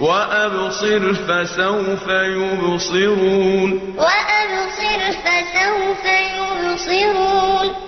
وَأَبْصِرْ فَسَوْفَ يُبْصِرُونَ. وَأَبْصِرْ فَسَوْفَ يُبْصِرُونَ